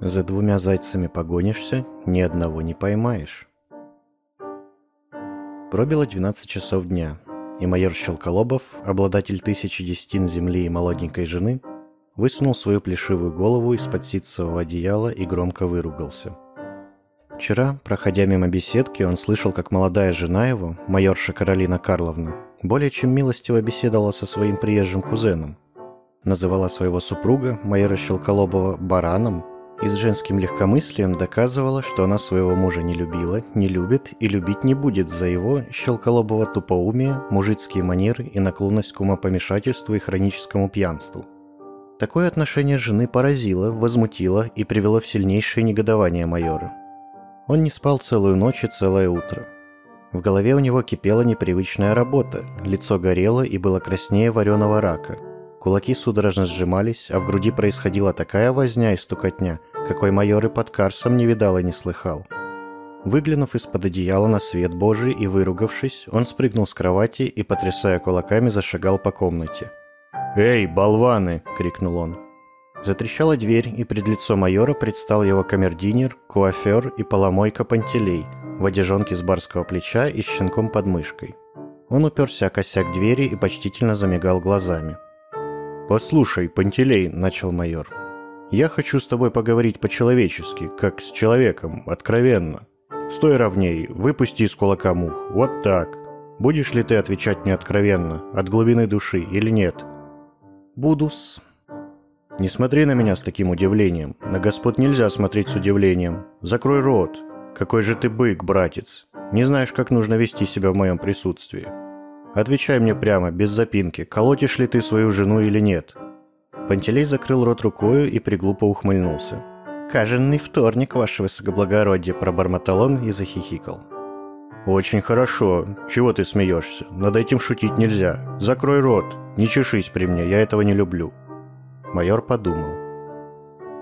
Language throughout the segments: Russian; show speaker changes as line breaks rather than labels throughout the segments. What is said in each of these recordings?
За двумя зайцами погонишься, ни одного не поймаешь. Пробило 12 часов дня, и майор Щелколобов, обладатель тысячи десятин земли и молоденькой жены, высунул свою плешивую голову из-под ситцевого одеяла и громко выругался. Вчера, проходя мимо беседки, он слышал, как молодая жена его, майорша Каролина Карловна, более чем милостиво беседовала со своим приезжим кузеном. Называла своего супруга, майора Щелколобова, бараном и с женским легкомыслием доказывала, что она своего мужа не любила, не любит и любить не будет за его щелколобого тупоумие, мужицкие манеры и наклонность к умопомешательству и хроническому пьянству. Такое отношение жены поразило, возмутило и привело в сильнейшее негодование майора. Он не спал целую ночь и целое утро. В голове у него кипела непривычная работа, лицо горело и было краснее вареного рака. Кулаки судорожно сжимались, а в груди происходила такая возня и стукотня, какой майор и под Карсом не видал и не слыхал. Выглянув из-под одеяла на свет Божий и выругавшись, он спрыгнул с кровати и, потрясая кулаками, зашагал по комнате. «Эй, болваны!» — крикнул он. Затрещала дверь, и пред лицо майора предстал его камердинер, куафер и поломойка Пантелей в одежонке с барского плеча и щенком под мышкой. Он уперся о косяк двери и почтительно замигал глазами. «Послушай, Пантелей», — начал майор, — «я хочу с тобой поговорить по-человечески, как с человеком, откровенно. Стой ровней, выпусти из кулака мух, вот так. Будешь ли ты отвечать мне откровенно, от глубины души или нет?» «Буду-с», не смотри на меня с таким удивлением. На господ нельзя смотреть с удивлением. Закрой рот. Какой же ты бык, братец. Не знаешь, как нужно вести себя в моем присутствии. Отвечай мне прямо, без запинки, колотишь ли ты свою жену или нет. Пантелей закрыл рот рукою и приглупо ухмыльнулся. «Каженный вторник, ваше высокоблагородие», – пробормотал он и захихикал. «Очень хорошо. Чего ты смеешься? Над этим шутить нельзя. Закрой рот. Не чешись при мне, я этого не люблю». Майор подумал.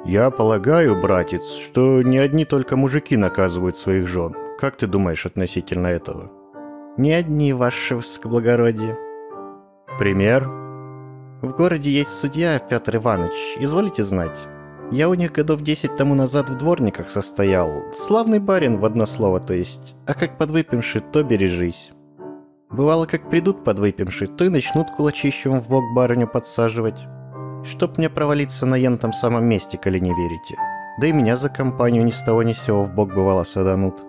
«Я полагаю, братец, что не одни только мужики наказывают своих жен. Как ты думаешь относительно этого?»
«Не одни, ваше высокоблагородие».
«Пример?»
«В городе есть судья Петр Иванович, изволите знать. Я у них годов десять тому назад в дворниках состоял. Славный барин в одно слово, то есть. А как подвыпивший, то бережись. Бывало, как придут подвыпивший, то и начнут кулачищем в бок барыню подсаживать. Чтоб мне провалиться на ентом самом месте, коли не верите. Да и меня за компанию ни с того ни сего в бок бывало саданут.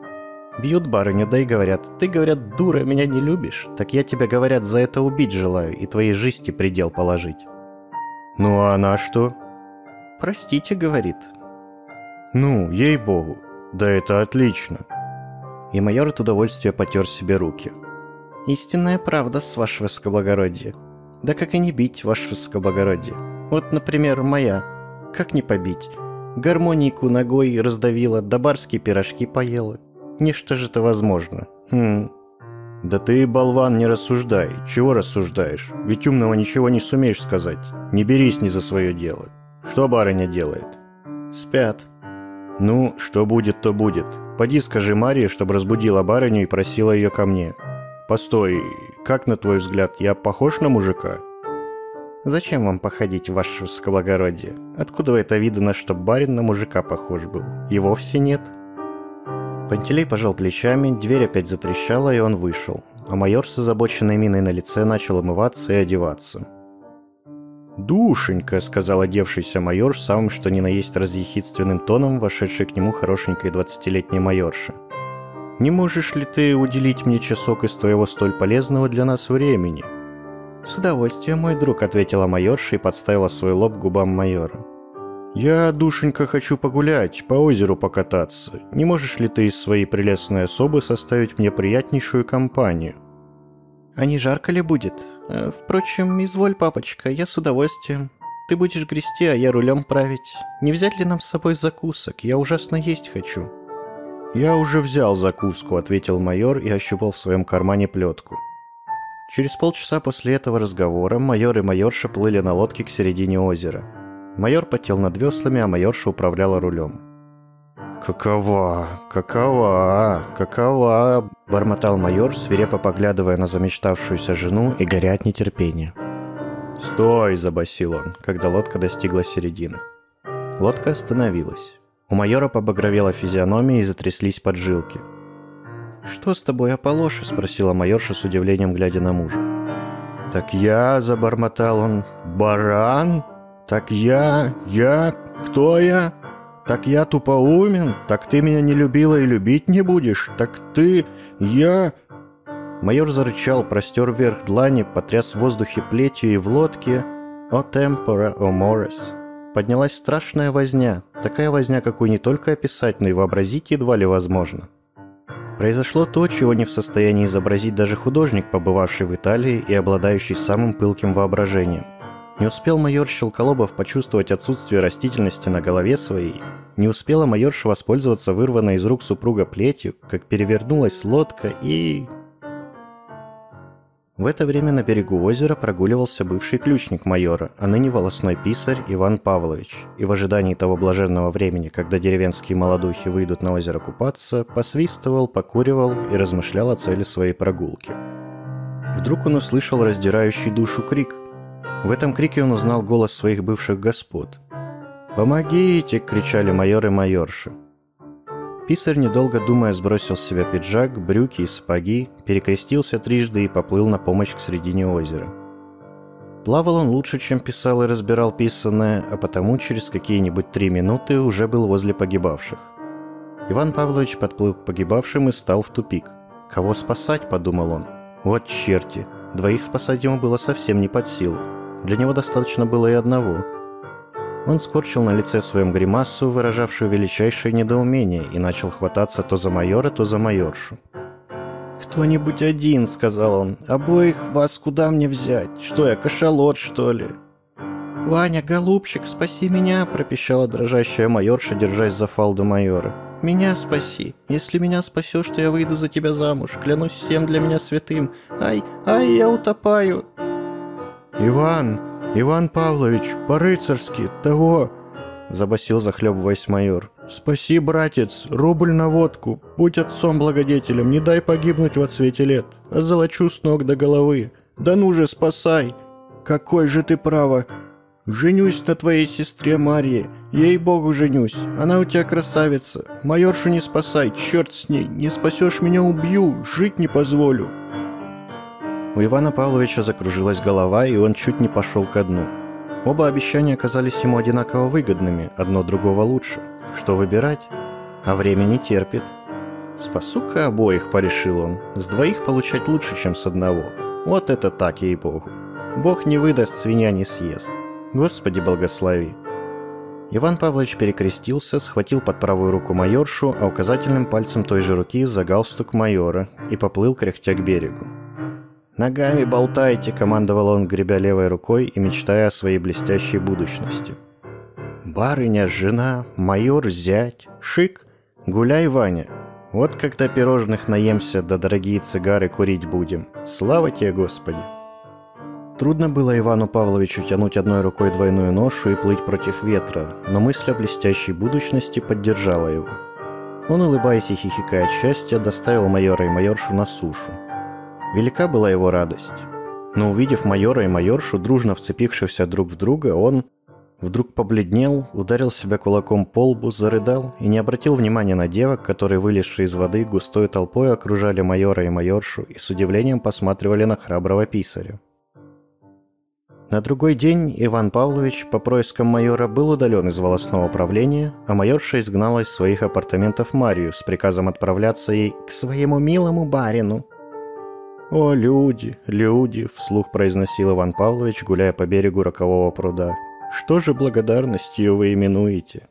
Бьют барыню, да и говорят, ты, говорят, дура, меня не любишь, так я тебя, говорят, за это убить желаю и твоей жизни предел положить.
Ну а она что?
Простите, говорит.
Ну, ей-богу, да это отлично.
И майор от удовольствия потер себе руки. Истинная правда, с вашего высокоблагородия. Да как и не бить, ваше высокоблагородие. Вот, например, моя. Как не побить? Гармонику ногой раздавила, да барские пирожки поела. Ничто же это возможно. Хм.
Да ты, болван, не рассуждай. Чего рассуждаешь? Ведь умного ничего не сумеешь сказать. Не берись ни за свое дело. Что барыня делает?
Спят.
Ну, что будет, то будет. Поди скажи Марии, чтобы разбудила барыню и просила ее ко мне. Постой, как на твой взгляд, я похож на мужика?
Зачем вам походить, ваше высокоблагородие? Откуда вы это видно, что барин на мужика похож был? И вовсе нет. Пантелей пожал плечами, дверь опять затрещала, и он вышел. А майор с озабоченной миной на лице начал омываться и одеваться.
«Душенька», — сказал одевшийся майор самым что ни на есть разъехидственным тоном, вошедший к нему хорошенькой двадцатилетней майорша. «Не можешь ли ты уделить мне часок из твоего столь полезного для нас времени?»
«С удовольствием, мой друг», — ответила майорша и подставила свой лоб губам майора.
«Я, душенька, хочу погулять, по озеру покататься. Не можешь ли ты из своей прелестной особы составить мне приятнейшую компанию?»
«А не жарко ли будет? Э, впрочем, изволь, папочка, я с удовольствием. Ты будешь грести, а я рулем править. Не взять ли нам с собой закусок? Я ужасно есть хочу».
«Я уже взял закуску», — ответил майор и ощупал в своем кармане плетку. Через полчаса после этого разговора майор и майорша плыли на лодке к середине озера. Майор потел над веслами, а майорша управляла рулем. «Какова, какова, какова!» – бормотал майор, свирепо поглядывая на замечтавшуюся жену и горя от нетерпения. «Стой!» – забасил он, когда лодка достигла середины. Лодка остановилась. У майора побагровела физиономия и затряслись поджилки.
«Что с тобой, Аполоша?» – спросила майорша с удивлением, глядя на мужа.
«Так я», – забормотал он, – «баран? Так я, я, кто я? Так я тупоумен? Так ты меня не любила и любить не будешь? Так ты, я...»
Майор зарычал, простер вверх длани, потряс в воздухе плетью и в лодке «О темпора, о морис». Поднялась страшная возня, такая возня, какую не только описать, но и вообразить едва ли возможно. Произошло то, чего не в состоянии изобразить даже художник, побывавший в Италии и обладающий самым пылким воображением. Не успел майор Щелколобов почувствовать отсутствие растительности на голове своей, не успела майорша воспользоваться вырванной из рук супруга плетью, как перевернулась лодка и... В это время на берегу озера прогуливался бывший ключник майора, а ныне волосной писарь Иван Павлович, и в ожидании того блаженного времени, когда деревенские молодухи выйдут на озеро купаться, посвистывал, покуривал и размышлял о цели своей прогулки. Вдруг он услышал раздирающий душу крик. В этом крике он узнал голос своих бывших господ. «Помогите!» — кричали майор и майорши. Писарь, недолго думая, сбросил с себя пиджак, брюки и сапоги, перекрестился трижды и поплыл на помощь к середине озера. Плавал он лучше, чем писал и разбирал писанное, а потому через какие-нибудь три минуты уже был возле погибавших. Иван Павлович подплыл к погибавшим и стал в тупик. «Кого спасать?» – подумал он. «Вот черти! Двоих спасать ему было совсем не под силу. Для него достаточно было и одного – он скорчил на лице своем гримасу, выражавшую величайшее недоумение, и начал хвататься то за майора, то за майоршу. «Кто-нибудь один», — сказал он. «Обоих вас куда мне взять? Что я, кашалот, что ли?» «Ваня, голубчик, спаси меня!» – пропищала дрожащая майорша, держась за фалду майора. «Меня спаси! Если меня спасешь, то я выйду за тебя замуж. Клянусь всем для меня святым. Ай, ай, я утопаю!»
«Иван!» «Иван Павлович, по-рыцарски, того!» Забасил, захлебываясь майор. «Спаси, братец, рубль на водку, будь отцом-благодетелем, не дай погибнуть во цвете лет, а золочу с ног до головы. Да ну же, спасай! Какой же ты право! Женюсь на твоей сестре Марье, ей-богу женюсь, она у тебя красавица. Майоршу не спасай, черт с ней, не спасешь меня убью, жить не позволю!»
У Ивана Павловича закружилась голова, и он чуть не пошел ко дну. Оба обещания оказались ему одинаково выгодными, одно другого лучше. Что выбирать? А время не терпит. «Спасу-ка обоих», — порешил он. «С двоих получать лучше, чем с одного. Вот это так, ей-богу. Бог не выдаст, свинья не съест. Господи, благослови». Иван Павлович перекрестился, схватил под правую руку майоршу, а указательным пальцем той же руки за галстук майора и поплыл кряхтя к берегу. «Ногами болтайте», — командовал он, гребя левой рукой и мечтая о своей блестящей будущности. «Барыня, жена, майор, зять, шик, гуляй, Ваня. Вот когда пирожных наемся, да дорогие цигары курить будем. Слава тебе, Господи!» Трудно было Ивану Павловичу тянуть одной рукой двойную ношу и плыть против ветра, но мысль о блестящей будущности поддержала его. Он, улыбаясь и хихикая от счастья, доставил майора и майоршу на сушу. Велика была его радость. Но увидев майора и майоршу, дружно вцепившихся друг в друга, он вдруг побледнел, ударил себя кулаком по лбу, зарыдал и не обратил внимания на девок, которые, вылезшие из воды, густой толпой окружали майора и майоршу и с удивлением посматривали на храброго писаря. На другой день Иван Павлович по проискам майора был удален из волосного управления, а майорша изгнала из своих апартаментов Марию с приказом отправляться ей к своему милому барину – «О, люди, люди!» — вслух произносил Иван Павлович, гуляя по берегу рокового пруда. «Что же благодарностью вы именуете?»